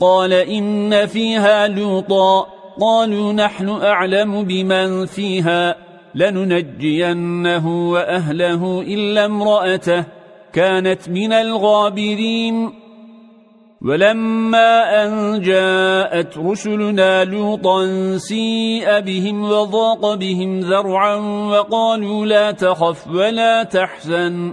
قال إن فيها لوطا. قالوا نحن أعلم بمن فيها. لننجينه وأهله إلا امرأته كانت من الغابرين. ولما أن جاءت رسلنا لوطا سيء بهم وضاق بهم ذرعا وقالوا لا تخف ولا تحزن.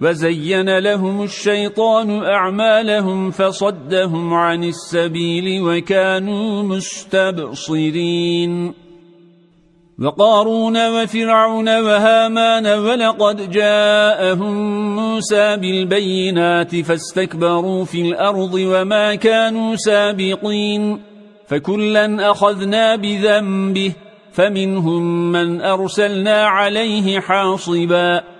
وزين لهم الشيطان أعمالهم فصدهم عن السبيل وكانوا مستبصرين. وقارون وفرعون وهامان ولقد جاءهم موسى بالبينات فاستكبروا في الأرض وما كانوا سابقين. فكلا أخذنا بذنبه فمنهم من أرسلنا عليه حاصباً.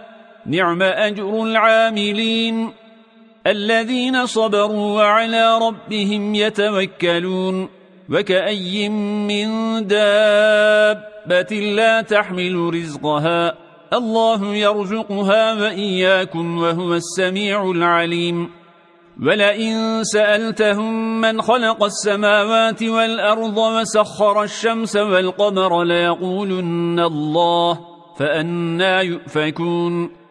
نعم أجر العاملين الذين صبروا وعلى ربهم يتوكلون وكأي من دابة لا تحمل رزقها الله يرزقها وإياكم وهو السميع العليم ولئن سألتهم من خلق السماوات والأرض وسخر الشمس والقمر ليقولن الله فأنا يؤفكون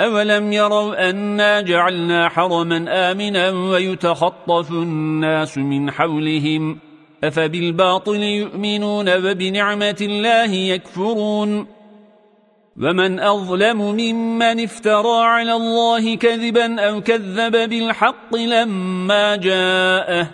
أولم يروا أنا جعلنا حرما آمنا ويتخطف الناس من حولهم أفبالباطل يؤمنون وبنعمة الله يكفرون ومن أظلم ممن افترى على الله كذبا أو كذب بالحق لما جاءه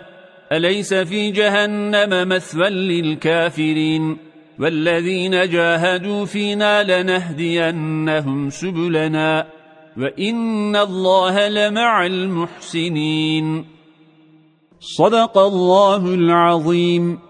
أليس في جهنم مثوى للكافرين والذين جاهدوا فينا لنهدينهم سبلنا وإن الله لمع المحسنين. صدق الله العظيم.